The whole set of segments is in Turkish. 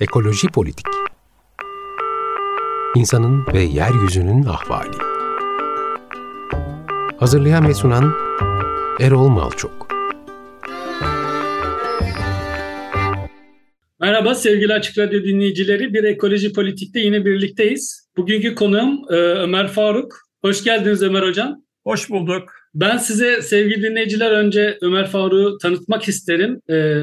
Ekoloji Politik İnsanın ve Yeryüzünün Ahvali Hazırlayan ve sunan Erol Malçok Merhaba sevgili Açık Radyo dinleyicileri. Bir Ekoloji Politik'te yine birlikteyiz. Bugünkü konuğum e, Ömer Faruk. Hoş geldiniz Ömer Hocam. Hoş bulduk. Ben size sevgili dinleyiciler önce Ömer Faruk'u tanıtmak isterim. Ee,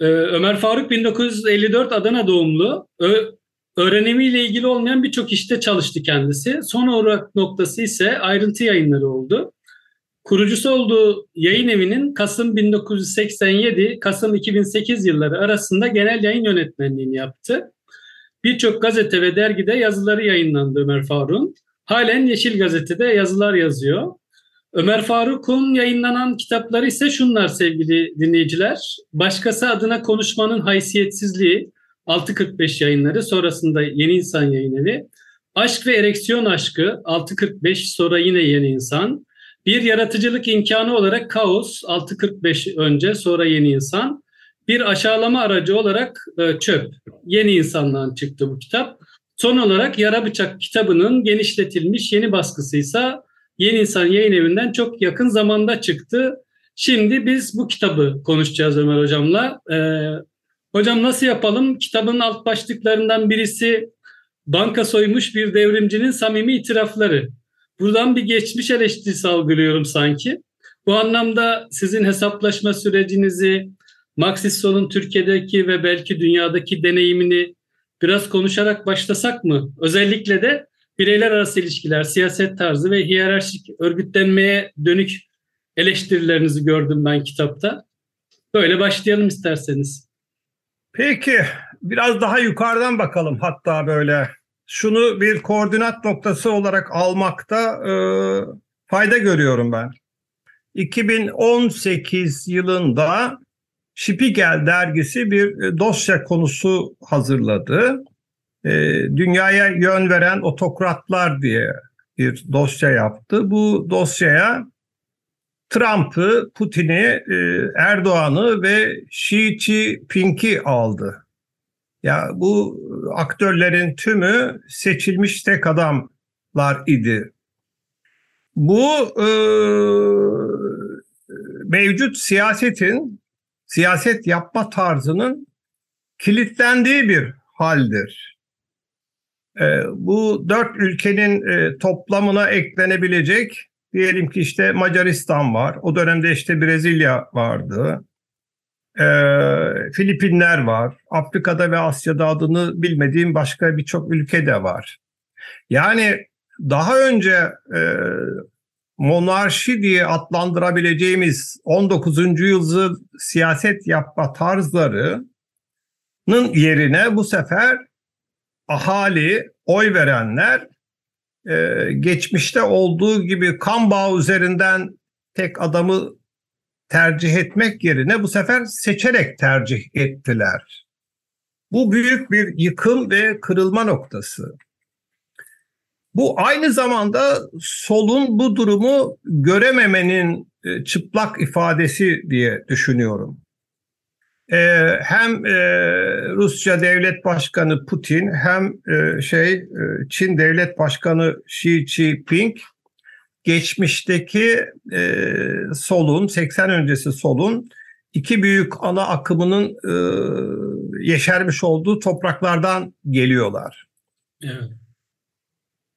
e, Ömer Faruk 1954 Adana doğumlu. Ö, öğrenimiyle ilgili olmayan birçok işte çalıştı kendisi. Son olarak noktası ise ayrıntı yayınları oldu. Kurucusu olduğu yayın evinin Kasım 1987, Kasım 2008 yılları arasında genel yayın yönetmenliğini yaptı. Birçok gazete ve dergide yazıları yayınlandı Ömer Faruk'un. Halen Yeşil Gazete'de yazılar yazıyor. Ömer Faruk'un yayınlanan kitapları ise şunlar sevgili dinleyiciler. Başkası adına konuşmanın haysiyetsizliği 645 yayınları sonrasında Yeni İnsan Yayın Evi. Aşk ve Ereksiyon Aşkı 645 sonra yine Yeni İnsan. Bir yaratıcılık imkanı olarak Kaos 645 önce sonra Yeni İnsan. Bir aşağılama aracı olarak e, Çöp. Yeni İnsan'dan çıktı bu kitap. Son olarak Yara Bıçak kitabının genişletilmiş yeni baskısı ise Yeni İnsan Yayın Evi'nden çok yakın zamanda çıktı. Şimdi biz bu kitabı konuşacağız Ömer Hocam'la. Ee, hocam nasıl yapalım? Kitabın alt başlıklarından birisi banka soymuş bir devrimcinin samimi itirafları. Buradan bir geçmiş eleştirisi algılıyorum sanki. Bu anlamda sizin hesaplaşma sürecinizi, Marksist solun Türkiye'deki ve belki dünyadaki deneyimini biraz konuşarak başlasak mı? Özellikle de bireyler arası ilişkiler, siyaset tarzı ve hiyerarşik örgütlenmeye dönük eleştirilerinizi gördüm ben kitapta. Böyle başlayalım isterseniz. Peki, biraz daha yukarıdan bakalım hatta böyle. Şunu bir koordinat noktası olarak almakta e, fayda görüyorum ben. 2018 yılında Spiegel dergisi bir dosya konusu hazırladı e, dünyaya yön veren otokratlar diye bir dosya yaptı. Bu dosyaya Trump'ı, Putin'i, e, Erdoğan'ı ve Xi Jinping'i aldı. Ya bu aktörlerin tümü seçilmiş tek adamlar idi. Bu e, mevcut siyasetin, siyaset yapma tarzının kilitlendiği bir haldir. E, bu dört ülkenin e, toplamına eklenebilecek diyelim ki işte Macaristan var. O dönemde işte Brezilya vardı. E, Filipinler var. Afrika'da ve Asya'da adını bilmediğim başka birçok ülke de var. Yani daha önce e, monarşi diye adlandırabileceğimiz 19. yüzyıl siyaset yapma tarzlarının yerine bu sefer ahali, oy verenler e, geçmişte olduğu gibi kan bağı üzerinden tek adamı tercih etmek yerine bu sefer seçerek tercih ettiler. Bu büyük bir yıkım ve kırılma noktası. Bu aynı zamanda solun bu durumu görememenin e, çıplak ifadesi diye düşünüyorum e, hem e, Rusya Devlet Başkanı Putin hem e, şey e, Çin Devlet Başkanı Xi Jinping geçmişteki e, solun 80 öncesi solun iki büyük ana akımının e, yeşermiş olduğu topraklardan geliyorlar. Evet.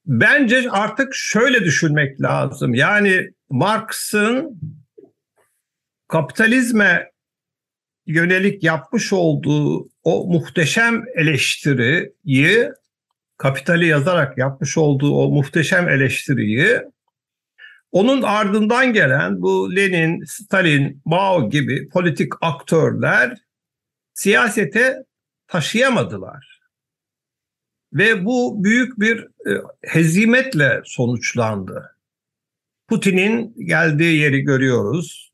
Bence artık şöyle düşünmek lazım. Yani Marx'ın kapitalizme yönelik yapmış olduğu o muhteşem eleştiriyi kapitali yazarak yapmış olduğu o muhteşem eleştiriyi onun ardından gelen bu Lenin, Stalin, Mao gibi politik aktörler siyasete taşıyamadılar. Ve bu büyük bir e, hezimetle sonuçlandı. Putin'in geldiği yeri görüyoruz.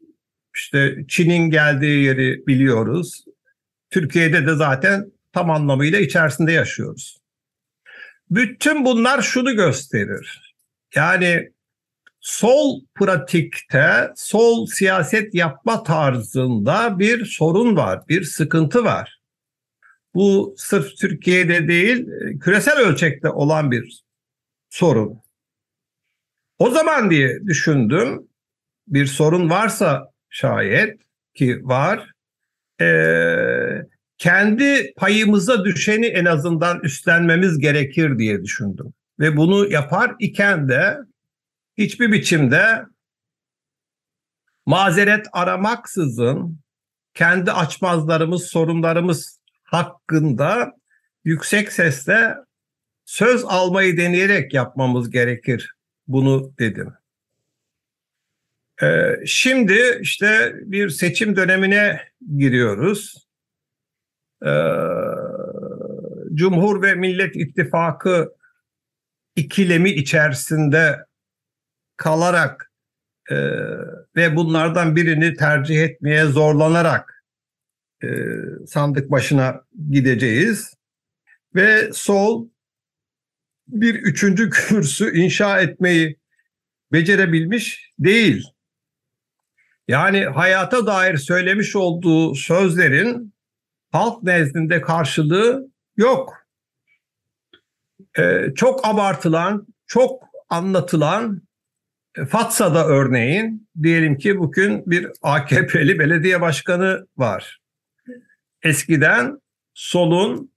İşte Çin'in geldiği yeri biliyoruz. Türkiye'de de zaten tam anlamıyla içerisinde yaşıyoruz. Bütün bunlar şunu gösterir. Yani sol pratikte, sol siyaset yapma tarzında bir sorun var, bir sıkıntı var. Bu sırf Türkiye'de değil, küresel ölçekte olan bir sorun. O zaman diye düşündüm, bir sorun varsa şayet ki var, e, kendi payımıza düşeni en azından üstlenmemiz gerekir diye düşündüm. Ve bunu yapar iken de hiçbir biçimde mazeret aramaksızın kendi açmazlarımız, sorunlarımız hakkında yüksek sesle söz almayı deneyerek yapmamız gerekir bunu dedim. Ee, şimdi işte bir seçim dönemine giriyoruz. Ee, Cumhur ve Millet İttifakı ikilemi içerisinde kalarak e, ve bunlardan birini tercih etmeye zorlanarak e, sandık başına gideceğiz. Ve sol bir üçüncü kürsü inşa etmeyi becerebilmiş değil. Yani hayata dair söylemiş olduğu sözlerin halk nezdinde karşılığı yok. Ee, çok abartılan, çok anlatılan e, Fatsa'da örneğin diyelim ki bugün bir AKP'li belediye başkanı var. Eskiden solun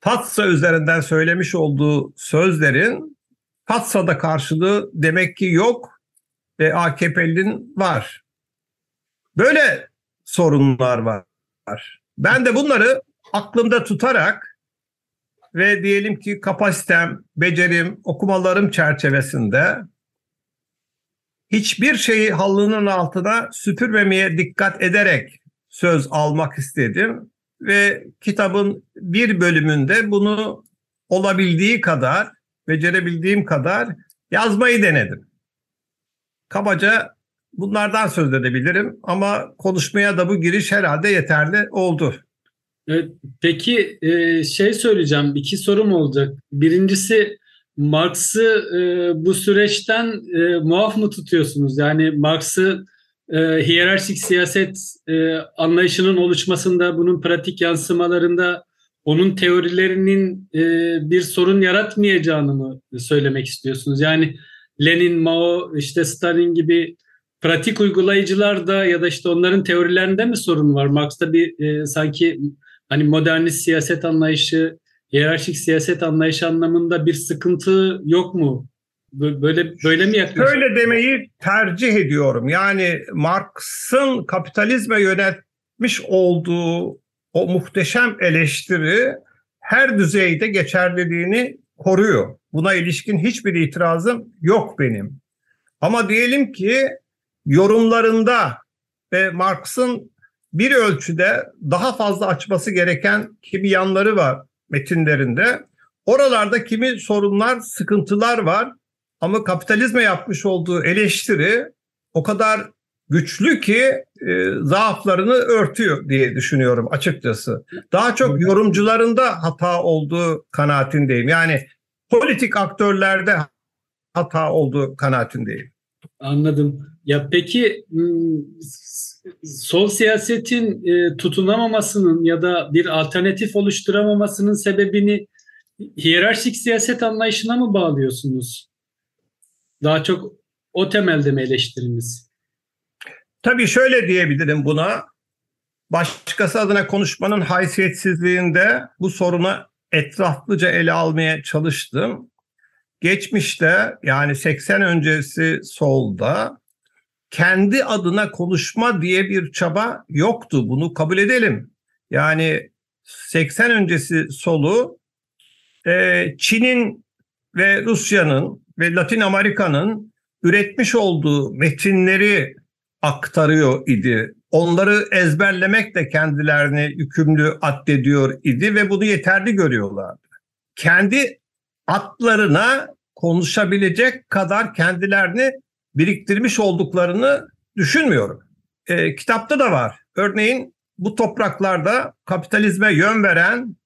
Fatsa üzerinden söylemiş olduğu sözlerin Fatsa'da karşılığı demek ki yok ve AKP'linin var. Böyle sorunlar var. Ben de bunları aklımda tutarak ve diyelim ki kapasitem, becerim, okumalarım çerçevesinde hiçbir şeyi halının altına süpürmemeye dikkat ederek söz almak istedim ve kitabın bir bölümünde bunu olabildiği kadar, becerebildiğim kadar yazmayı denedim. Kabaca bunlardan söz edebilirim ama konuşmaya da bu giriş herhalde yeterli oldu. Peki e, şey söyleyeceğim, iki sorum olacak. Birincisi Marx'ı e, bu süreçten e, muaf mı tutuyorsunuz? Yani Marx'ı hiyerarşik siyaset anlayışının oluşmasında, bunun pratik yansımalarında onun teorilerinin bir sorun yaratmayacağını mı söylemek istiyorsunuz? Yani Lenin, Mao, işte Stalin gibi pratik uygulayıcılar da ya da işte onların teorilerinde mi sorun var? Marx'ta bir e, sanki hani modernist siyaset anlayışı hiyerarşik siyaset anlayışı anlamında bir sıkıntı yok mu? Böyle böyle mi yaklaşıyorsun? Öyle demeyi tercih ediyorum. Yani Marx'ın kapitalizme yönetmiş olduğu o muhteşem eleştiri her düzeyde geçerliliğini koruyor. Buna ilişkin hiçbir itirazım yok benim. Ama diyelim ki yorumlarında ve Marx'ın bir ölçüde daha fazla açması gereken kimi yanları var metinlerinde. Oralarda kimi sorunlar, sıkıntılar var ama kapitalizme yapmış olduğu eleştiri o kadar güçlü ki e, zaaflarını örtüyor diye düşünüyorum açıkçası. Daha çok yorumcularında hata olduğu kanaatindeyim. Yani politik aktörlerde hata olduğu kanaatindeyim. Anladım. Ya peki sol siyasetin e, tutunamamasının ya da bir alternatif oluşturamamasının sebebini hiyerarşik siyaset anlayışına mı bağlıyorsunuz? Daha çok o temelde mi eleştiriniz? Tabii şöyle diyebilirim buna. Başkası adına konuşmanın haysiyetsizliğinde bu sorunu etraflıca ele almaya çalıştım. Geçmişte yani 80 öncesi solda kendi adına konuşma diye bir çaba yoktu. Bunu kabul edelim. Yani 80 öncesi solu e, Çin'in ve Rusya'nın ve Latin Amerika'nın üretmiş olduğu metinleri aktarıyor idi. Onları ezberlemek de kendilerini yükümlü addediyor idi ve bunu yeterli görüyorlardı. Kendi atlarına konuşabilecek kadar kendilerini biriktirmiş olduklarını düşünmüyorum. E, kitapta da var. Örneğin bu topraklarda kapitalizme yön veren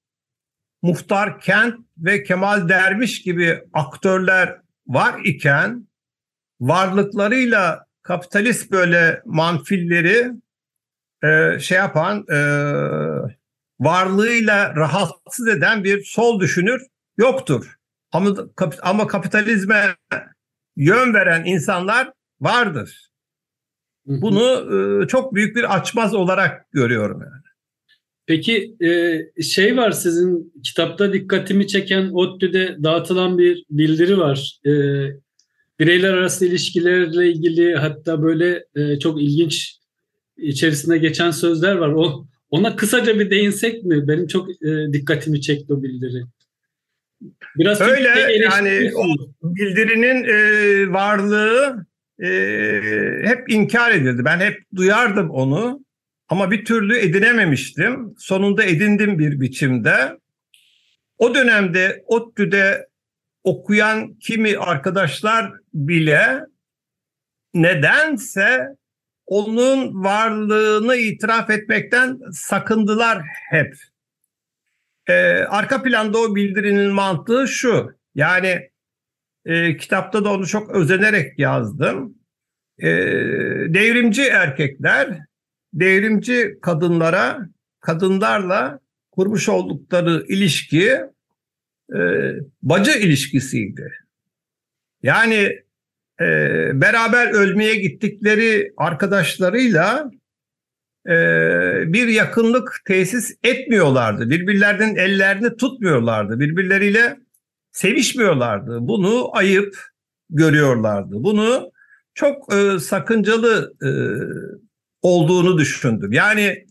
Muhtar Kent ve Kemal Derviş gibi aktörler var iken varlıklarıyla kapitalist böyle manfilleri e, şey yapan e, varlığıyla rahatsız eden bir sol düşünür yoktur. Ama, ama kapitalizme yön veren insanlar vardır. Bunu e, çok büyük bir açmaz olarak görüyorum yani. Peki e, şey var sizin kitapta dikkatimi çeken ODTÜ'de dağıtılan bir bildiri var. E, bireyler arası ilişkilerle ilgili hatta böyle e, çok ilginç içerisinde geçen sözler var. O ona kısaca bir değinsek mi? Benim çok e, dikkatimi çekti o bildiri. Biraz öyle yani o bildirinin e, varlığı e, hep inkar edildi. Ben hep duyardım onu ama bir türlü edinememiştim. Sonunda edindim bir biçimde. O dönemde ODTÜ'de okuyan kimi arkadaşlar bile nedense onun varlığını itiraf etmekten sakındılar hep. Ee, arka planda o bildirinin mantığı şu. Yani e, kitapta da onu çok özenerek yazdım. E, devrimci erkekler devrimci kadınlara, kadınlarla kurmuş oldukları ilişki e, bacı ilişkisiydi. Yani e, beraber ölmeye gittikleri arkadaşlarıyla e, bir yakınlık tesis etmiyorlardı. Birbirlerinin ellerini tutmuyorlardı. Birbirleriyle sevişmiyorlardı. Bunu ayıp görüyorlardı. Bunu çok e, sakıncalı e, olduğunu düşündüm. Yani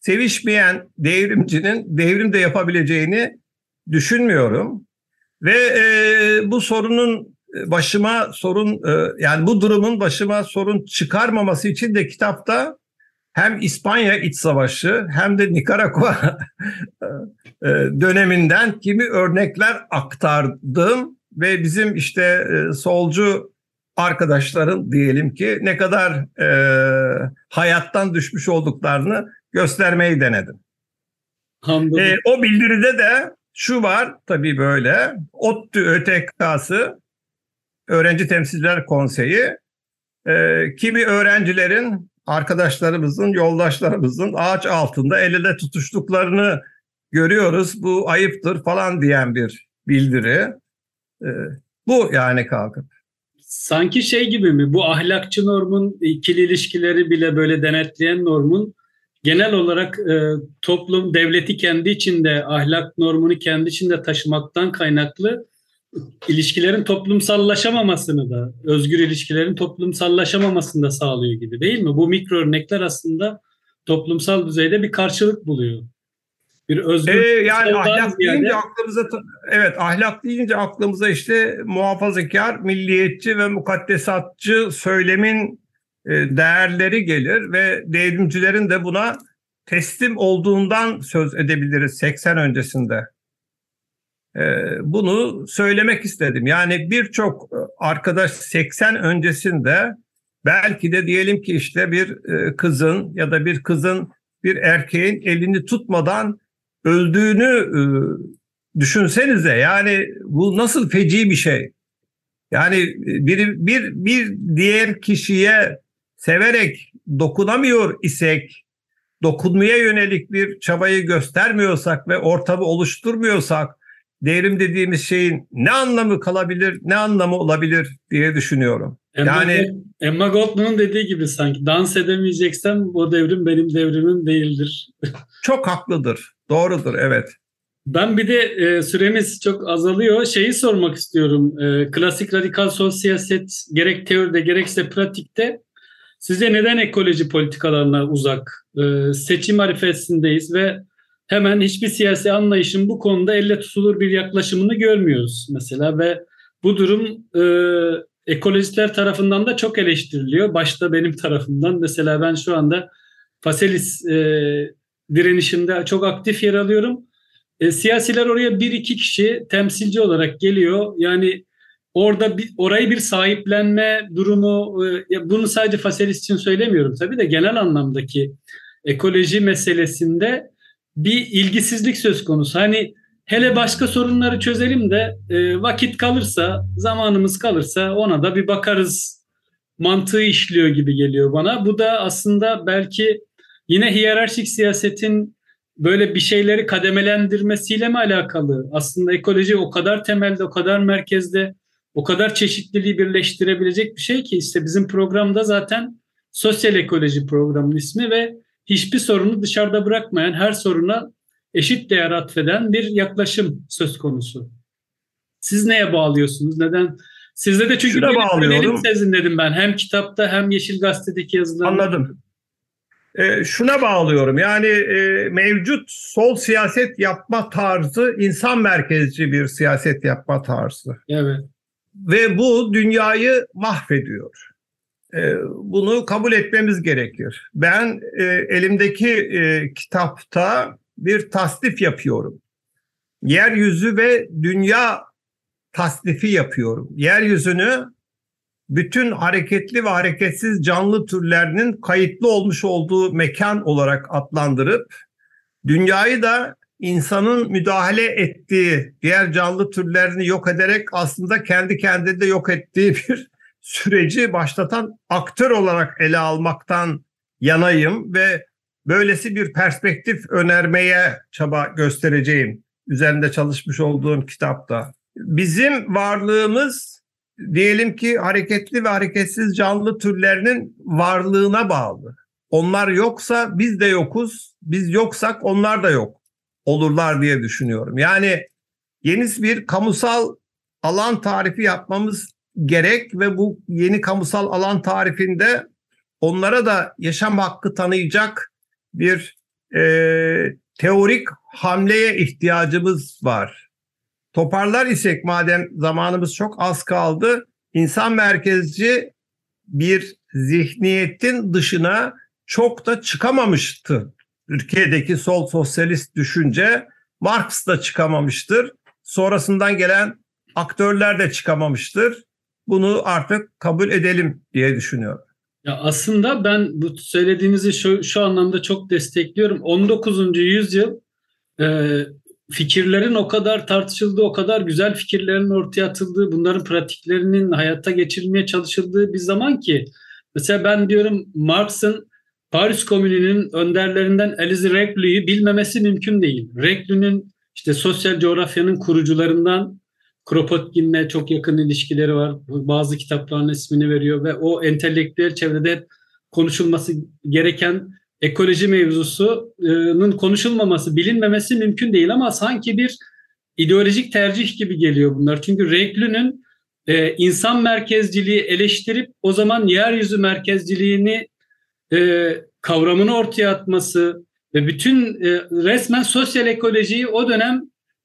sevişmeyen devrimcinin devrim de yapabileceğini düşünmüyorum. Ve bu sorunun başıma sorun yani bu durumun başıma sorun çıkarmaması için de kitapta hem İspanya iç savaşı hem de Nikaragua e, döneminden kimi örnekler aktardım ve bizim işte e, solcu arkadaşların diyelim ki ne kadar e, hayattan düşmüş olduklarını göstermeyi denedim. E, o bildiride de şu var tabii böyle ODTÜ ÖTK'sı Öğrenci Temsilciler Konseyi e, kimi öğrencilerin arkadaşlarımızın, yoldaşlarımızın ağaç altında el ele tutuştuklarını görüyoruz. Bu ayıptır falan diyen bir bildiri. E, bu yani kalkıp. Sanki şey gibi mi? Bu ahlakçı normun ikili ilişkileri bile böyle denetleyen normun genel olarak e, toplum devleti kendi içinde ahlak normunu kendi içinde taşımaktan kaynaklı ilişkilerin toplumsallaşamamasını da, özgür ilişkilerin toplumsallaşamamasını da sağlıyor gibi değil mi? Bu mikro örnekler aslında toplumsal düzeyde bir karşılık buluyor. Bir özgür ee, yani ahlak deyince aklımıza evet ahlak deyince aklımıza işte muhafazakar, milliyetçi ve mukaddesatçı söylemin e, değerleri gelir ve devrimcilerin de buna teslim olduğundan söz edebiliriz 80 öncesinde. Ee, bunu söylemek istedim. Yani birçok e, arkadaş 80 öncesinde belki de diyelim ki işte bir e, kızın ya da bir kızın bir erkeğin elini tutmadan öldüğünü e, düşünsenize. Yani bu nasıl feci bir şey. Yani bir, bir, bir diğer kişiye severek dokunamıyor isek, dokunmaya yönelik bir çabayı göstermiyorsak ve ortamı oluşturmuyorsak devrim dediğimiz şeyin ne anlamı kalabilir, ne anlamı olabilir diye düşünüyorum. Emma, yani Emma Goldman'ın dediği gibi sanki dans edemeyeceksem o devrim benim devrimim değildir. çok haklıdır. Doğrudur evet. Ben bir de e, süremiz çok azalıyor. Şeyi sormak istiyorum. E, klasik radikal sol siyaset gerek teoride gerekse pratikte size neden ekoloji politikalarına uzak? E, seçim arifesindeyiz ve hemen hiçbir siyasi anlayışın bu konuda elle tutulur bir yaklaşımını görmüyoruz mesela ve bu durum e, ekolojistler tarafından da çok eleştiriliyor. Başta benim tarafımdan mesela ben şu anda Faselis e, direnişinde çok aktif yer alıyorum. E, siyasiler oraya bir iki kişi temsilci olarak geliyor. Yani orada bir, orayı bir sahiplenme durumu e, bunu sadece Faselis için söylemiyorum tabii de genel anlamdaki ekoloji meselesinde bir ilgisizlik söz konusu. Hani hele başka sorunları çözelim de e, vakit kalırsa, zamanımız kalırsa ona da bir bakarız mantığı işliyor gibi geliyor bana. Bu da aslında belki yine hiyerarşik siyasetin böyle bir şeyleri kademelendirmesiyle mi alakalı? Aslında ekoloji o kadar temelde, o kadar merkezde, o kadar çeşitliliği birleştirebilecek bir şey ki işte bizim programda zaten sosyal ekoloji programının ismi ve hiçbir sorunu dışarıda bırakmayan, her soruna eşit değer atfeden bir yaklaşım söz konusu. Siz neye bağlıyorsunuz? Neden? Sizde de çünkü Şuna bağlıyorum. sezin dedim ben. Hem kitapta hem Yeşil Gazete'deki yazılarında. Anladım. E, şuna bağlıyorum. Yani e, mevcut sol siyaset yapma tarzı insan merkezci bir siyaset yapma tarzı. Evet. Ve bu dünyayı mahvediyor. E, bunu kabul etmemiz gerekir. Ben e, elimdeki e, kitapta bir tasnif yapıyorum. Yeryüzü ve dünya tasnifi yapıyorum. Yeryüzünü bütün hareketli ve hareketsiz canlı türlerinin kayıtlı olmuş olduğu mekan olarak adlandırıp dünyayı da insanın müdahale ettiği diğer canlı türlerini yok ederek aslında kendi kendini de yok ettiği bir süreci başlatan aktör olarak ele almaktan yanayım ve böylesi bir perspektif önermeye çaba göstereceğim üzerinde çalışmış olduğum kitapta. Bizim varlığımız diyelim ki hareketli ve hareketsiz canlı türlerinin varlığına bağlı. Onlar yoksa biz de yokuz, biz yoksak onlar da yok olurlar diye düşünüyorum. Yani yeni bir kamusal alan tarifi yapmamız gerek ve bu yeni kamusal alan tarifinde onlara da yaşam hakkı tanıyacak bir e, teorik hamleye ihtiyacımız var. Toparlar isek madem zamanımız çok az kaldı, insan merkezci bir zihniyetin dışına çok da çıkamamıştı. Türkiye'deki sol sosyalist düşünce Marx da çıkamamıştır. Sonrasından gelen aktörler de çıkamamıştır. Bunu artık kabul edelim diye düşünüyorum. Ya aslında ben bu söylediğinizi şu, şu anlamda çok destekliyorum. 19. yüzyıl e, fikirlerin o kadar tartışıldığı, o kadar güzel fikirlerin ortaya atıldığı, bunların pratiklerinin hayatta geçirilmeye çalışıldığı bir zaman ki mesela ben diyorum Marx'ın Paris Komünü'nün önderlerinden Elize Reclu'yu bilmemesi mümkün değil. Reclu'nun işte sosyal coğrafyanın kurucularından Kropotkin'le çok yakın ilişkileri var. Bazı kitapların ismini veriyor ve o entelektüel çevrede konuşulması gereken ekoloji mevzusunun konuşulmaması, bilinmemesi mümkün değil ama sanki bir ideolojik tercih gibi geliyor bunlar. Çünkü Reclu'nun e, insan merkezciliği eleştirip o zaman yeryüzü merkezciliğini e, kavramını ortaya atması ve bütün e, resmen sosyal ekolojiyi o dönem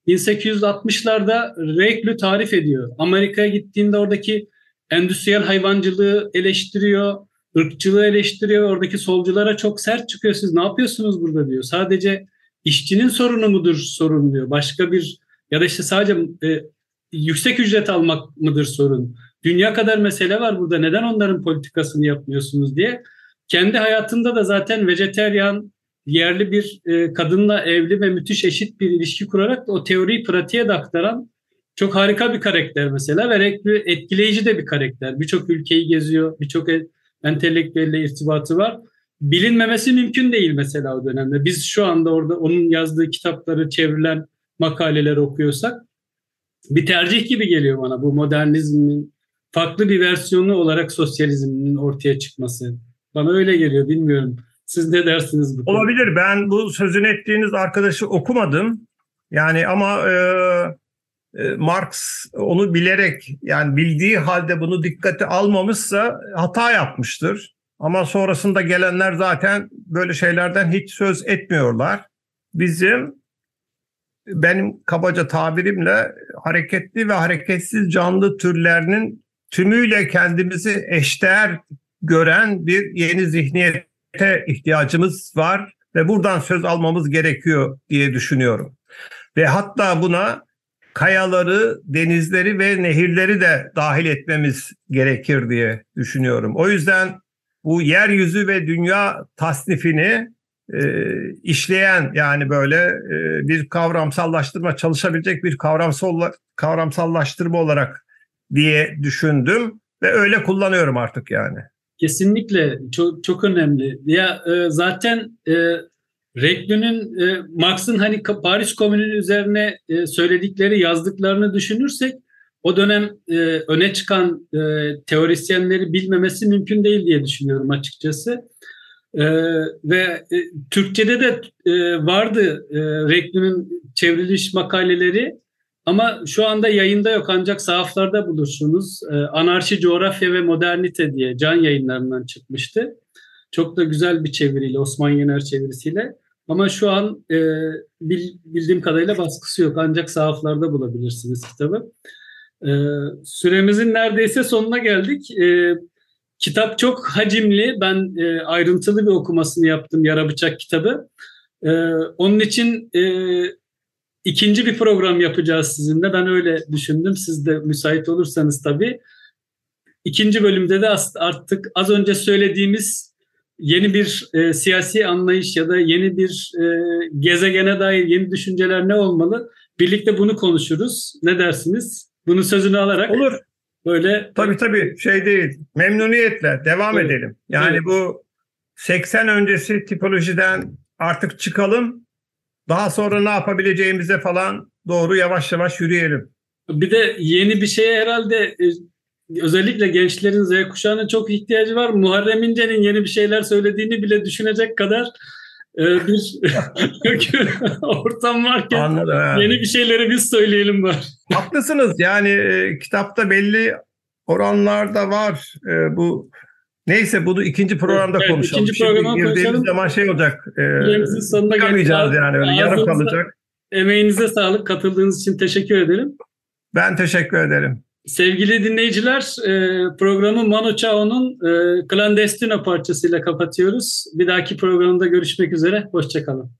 1860'larda Reclus tarif ediyor. Amerika'ya gittiğinde oradaki endüstriyel hayvancılığı eleştiriyor, ırkçılığı eleştiriyor. Oradaki solculara çok sert çıkıyor. Siz ne yapıyorsunuz burada diyor. Sadece işçinin sorunu mudur sorun diyor. Başka bir ya da işte sadece e, yüksek ücret almak mıdır sorun? Dünya kadar mesele var burada. Neden onların politikasını yapmıyorsunuz diye. Kendi hayatında da zaten vejeteryan, yerli bir e, kadınla evli ve müthiş eşit bir ilişki kurarak o teoriyi pratiğe de aktaran çok harika bir karakter mesela ve etkileyici de bir karakter. Birçok ülkeyi geziyor, birçok e, entelektüelle irtibatı var. Bilinmemesi mümkün değil mesela o dönemde. Biz şu anda orada onun yazdığı kitapları, çevrilen makaleleri okuyorsak bir tercih gibi geliyor bana bu modernizmin farklı bir versiyonu olarak sosyalizmin ortaya çıkması. Bana öyle geliyor bilmiyorum. Siz ne dersiniz bu? Olabilir. Ben bu sözünü ettiğiniz arkadaşı okumadım. Yani ama e, e, Marx onu bilerek yani bildiği halde bunu dikkate almamışsa hata yapmıştır. Ama sonrasında gelenler zaten böyle şeylerden hiç söz etmiyorlar. Bizim benim kabaca tabirimle hareketli ve hareketsiz canlı türlerinin tümüyle kendimizi eşdeğer gören bir yeni zihniyet ihtiyacımız var ve buradan söz almamız gerekiyor diye düşünüyorum. Ve hatta buna kayaları, denizleri ve nehirleri de dahil etmemiz gerekir diye düşünüyorum. O yüzden bu yeryüzü ve dünya tasnifini e, işleyen yani böyle e, bir kavramsallaştırma çalışabilecek bir kavramsal kavramsallaştırma olarak diye düşündüm ve öyle kullanıyorum artık yani. Kesinlikle çok çok önemli. Ya e, zaten e, Reclü'nün, e, Marx'ın hani Paris Komünü'nün üzerine e, söyledikleri, yazdıklarını düşünürsek o dönem e, öne çıkan e, teorisyenleri bilmemesi mümkün değil diye düşünüyorum açıkçası. E, ve e, Türkçe'de de e, vardı e, Reclü'nün çevriliş makaleleri ama şu anda yayında yok ancak sahaflarda bulursunuz. E, Anarşi, Coğrafya ve Modernite diye can yayınlarından çıkmıştı. Çok da güzel bir çeviriyle, Osman Yener çevirisiyle. Ama şu an e, bildiğim kadarıyla baskısı yok. Ancak sahaflarda bulabilirsiniz kitabı. E, süremizin neredeyse sonuna geldik. E, kitap çok hacimli. Ben e, ayrıntılı bir okumasını yaptım Yara Bıçak kitabı. E, onun için e, ikinci bir program yapacağız sizinle. Ben öyle düşündüm. Siz de müsait olursanız tabii. İkinci bölümde de artık az önce söylediğimiz yeni bir e, siyasi anlayış ya da yeni bir e, gezegene dair yeni düşünceler ne olmalı? Birlikte bunu konuşuruz. Ne dersiniz? Bunun sözünü alarak. Olur. Böyle tabii tabii şey değil. Memnuniyetle devam evet. edelim. Yani evet. bu 80 öncesi tipolojiden artık çıkalım. Daha sonra ne yapabileceğimize falan doğru yavaş yavaş yürüyelim. Bir de yeni bir şeye herhalde e, özellikle gençlerin Z kuşağına çok ihtiyacı var. Muharrem İnce'nin yeni bir şeyler söylediğini bile düşünecek kadar e, bir ortam varken Anladım, yeni bir şeyleri biz söyleyelim var. Haklısınız yani e, kitapta belli oranlarda var bu Neyse bunu ikinci programda evet, konuşalım. İkinci programa Şimdi konuşalım. zaman şey olacak. E, sonuna çıkamayacağız yani öyle yarım kalacak. Emeğinize sağlık. Katıldığınız için teşekkür ederim. Ben teşekkür ederim. Sevgili dinleyiciler, e, programı Manu Chao'nun e, Clandestino parçasıyla kapatıyoruz. Bir dahaki programda görüşmek üzere. Hoşçakalın.